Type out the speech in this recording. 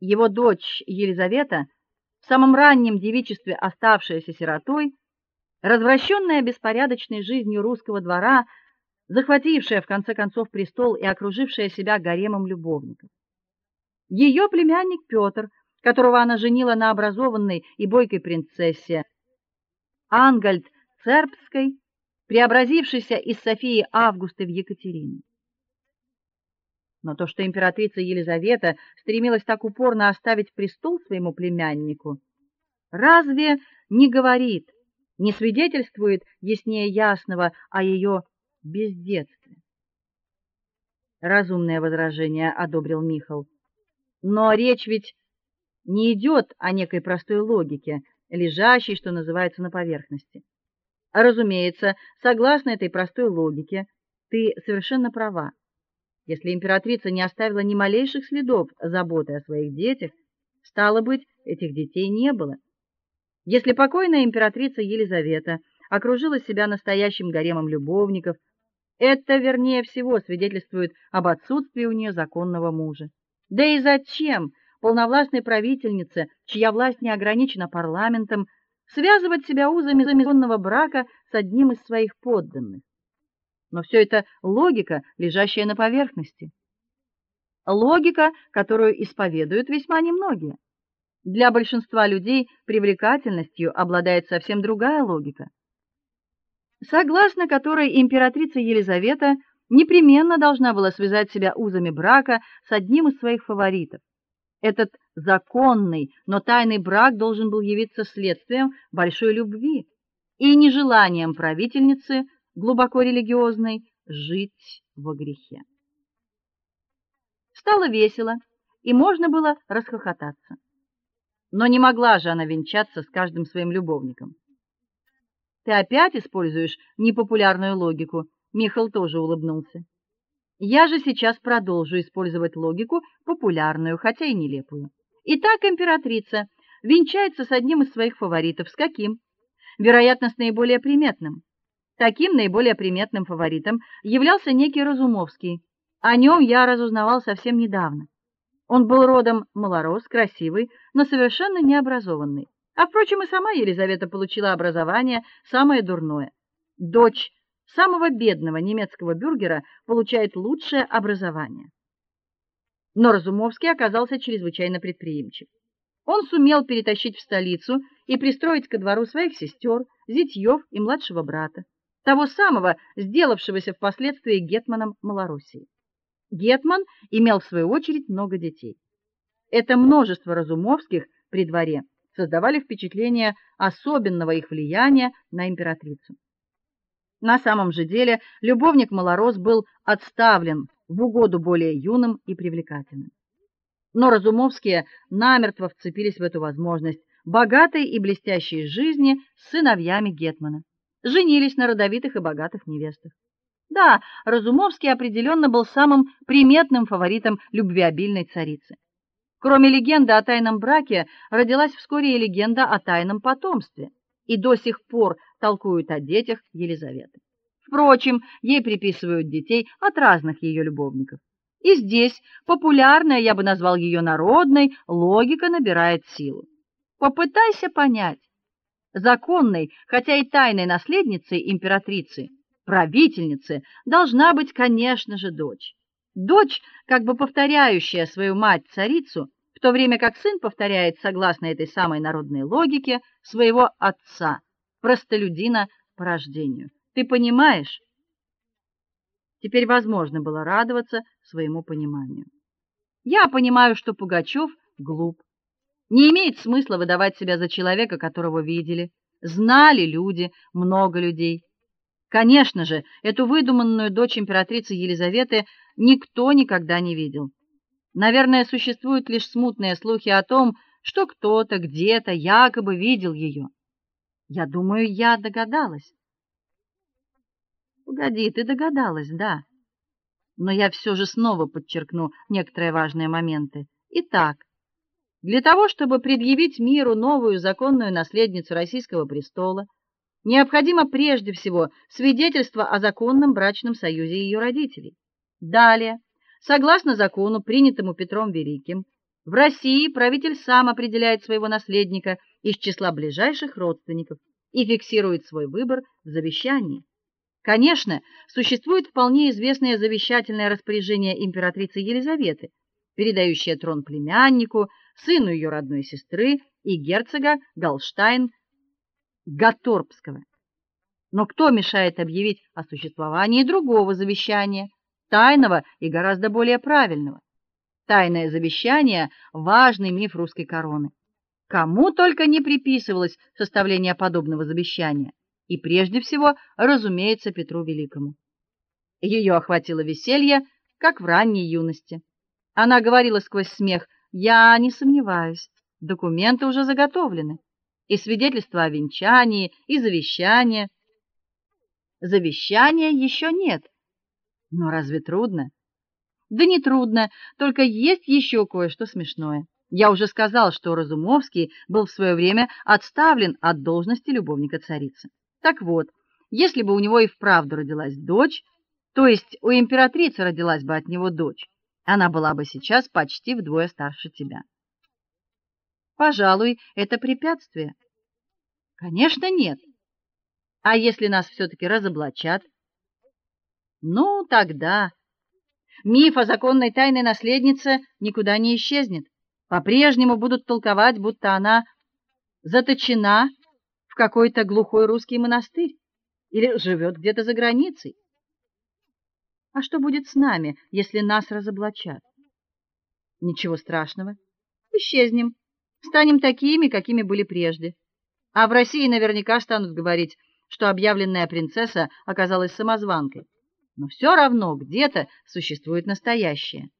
Его дочь Елизавета, в самом раннем девичестве оставшаяся сиротой, развращенная беспорядочной жизнью русского двора, захватившая в конце концов престол и окружившая себя гаремом любовников. Ее племянник Петр, которого она женила на образованной и бойкой принцессе Ангальд Цербской, преобразившейся из Софии Августы в Екатерину. Но то, что императрица Елизавета стремилась так упорно оставить престол своему племяннику, разве не говорит, не свидетельствует яснее ясного о ее бездетстве? Разумное возражение одобрил Михаил. Но речь ведь не идет о некой простой логике, лежащей, что называется, на поверхности. Разумеется, согласно этой простой логике, ты совершенно права. Если императрица не оставила ни малейших следов заботы о своих детях, стало быть, этих детей не было. Если покойная императрица Елизавета окружила себя настоящим гаремом любовников, это вернее всего свидетельствует об отсутствии у нее законного мужа. Да и зачем полновластной правительнице, чья власть не ограничена парламентом, связывать себя узами законного брака с одним из своих подданных? Но все это логика, лежащая на поверхности. Логика, которую исповедуют весьма немногие. Для большинства людей привлекательностью обладает совсем другая логика, согласно которой императрица Елизавета непременно должна была связать себя узами брака с одним из своих фаворитов. Этот законный, но тайный брак должен был явиться следствием большой любви и нежеланием правительницы глубоко религиозной, жить во грехе. Стало весело, и можно было расхохотаться. Но не могла же она венчаться с каждым своим любовником. Ты опять используешь непопулярную логику, Михаил тоже улыбнулся. Я же сейчас продолжу использовать логику популярную, хотя и нелепую. Итак, императрица венчается с одним из своих фаворитов. С каким? Вероятно, с наиболее приметным. Таким наиболее приметным фаворитом являлся некий Разумовский. О нем я разузнавал совсем недавно. Он был родом малорос, красивый, но совершенно необразованный. А впрочем, и сама Елизавета получила образование самое дурное. Дочь самого бедного немецкого бюргера получает лучшее образование. Но Разумовский оказался чрезвычайно предприимчив. Он сумел перетащить в столицу и пристроить ко двору своих сестер, зятьев и младшего брата того самого, сделавшегося впоследствии гетманом Малороссии. Гетман имел в свою очередь много детей. Это множество разумовских при дворе создавали впечатление особенного их влияния на императрицу. На самом же деле, любовник Малорос был отставлен в угоду более юным и привлекательным. Но Разумовские намертво вцепились в эту возможность богатой и блестящей жизни с сыновьями гетмана женились на родовитых и богатых невестах. Да, Разумовский определенно был самым приметным фаворитом любвеобильной царицы. Кроме легенды о тайном браке, родилась вскоре и легенда о тайном потомстве, и до сих пор толкуют о детях Елизаветы. Впрочем, ей приписывают детей от разных ее любовников. И здесь популярная, я бы назвал ее народной, логика набирает силу. Попытайся понять, законной, хотя и тайной наследницей императрицы, правительницы, должна быть, конечно же, дочь. Дочь, как бы повторяющая свою мать-царицу, в то время как сын повторяет, согласно этой самой народной логике, своего отца, простолюдина по рождению. Ты понимаешь? Теперь возможно было радоваться своему пониманию. Я понимаю, что Пугачев глуп, не имеет смысла выдавать себя за человека, которого видели, знали люди, много людей. Конечно же, эту выдуманную дочь императрицы Елизаветы никто никогда не видел. Наверное, существуют лишь смутные слухи о том, что кто-то где-то якобы видел ее. Я думаю, я догадалась. Погоди, ты догадалась, да. Но я все же снова подчеркну некоторые важные моменты. Итак, для того, чтобы предъявить миру новую законную наследницу российского престола, необходимо прежде всего свидетельство о законном брачном союзе ее родителей. Далее, согласно закону, принятому Петром Великим, В России правитель сам определяет своего наследника из числа ближайших родственников и фиксирует свой выбор в завещании. Конечно, существует вполне известное завещательное распоряжение императрицы Елизаветы, передающее трон племяннику, сыну ее родной сестры и герцога Галштайн Гаторпского. Но кто мешает объявить о существовании другого завещания, тайного и гораздо более правильного? Тайное завещание важный миф русской короны. Кому только не приписывалось составление подобного завещания, и прежде всего, разумеется, Петру Великому. Ее охватило веселье, как в ранней юности. Она говорила сквозь смех: "Я не сомневаюсь, документы уже заготовлены, и свидетельство о венчании, и завещание. Завещания еще нет. Но разве трудно? Да не трудно, только есть еще кое-что смешное. Я уже сказал, что Разумовский был в свое время отставлен от должности любовника царицы. Так вот, если бы у него и вправду родилась дочь, то есть у императрицы родилась бы от него дочь, она была бы сейчас почти вдвое старше тебя. Пожалуй, это препятствие. Конечно, нет. А если нас все таки разоблачат? Ну, тогда миф о законной тайной наследнице никуда не исчезнет по-прежнему будут толковать, будто она заточена в какой-то глухой русский монастырь или живет где-то за границей. А что будет с нами, если нас разоблачат? Ничего страшного. Исчезнем, станем такими, какими были прежде. А в России наверняка станут говорить, что объявленная принцесса оказалась самозванкой. Но все равно где-то существует настоящее.